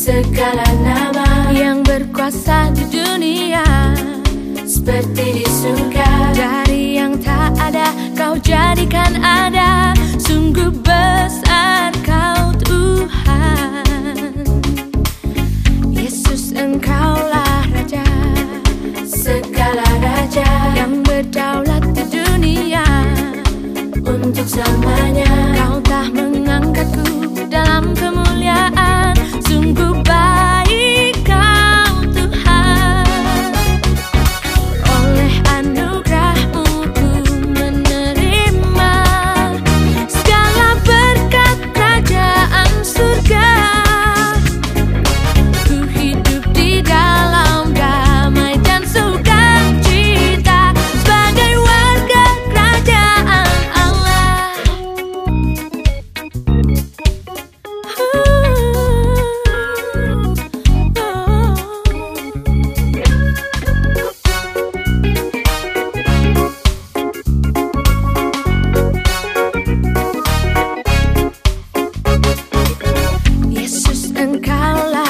segala nama yang berkuasa di dunia seperti disuka dari yang tak ada kau jadikan ada. Sungguh besar kau Tuhan. Yesus engkaulah raja. Segala raja yang berdaulat di dunia untuk selamanya kau tak Cadillac.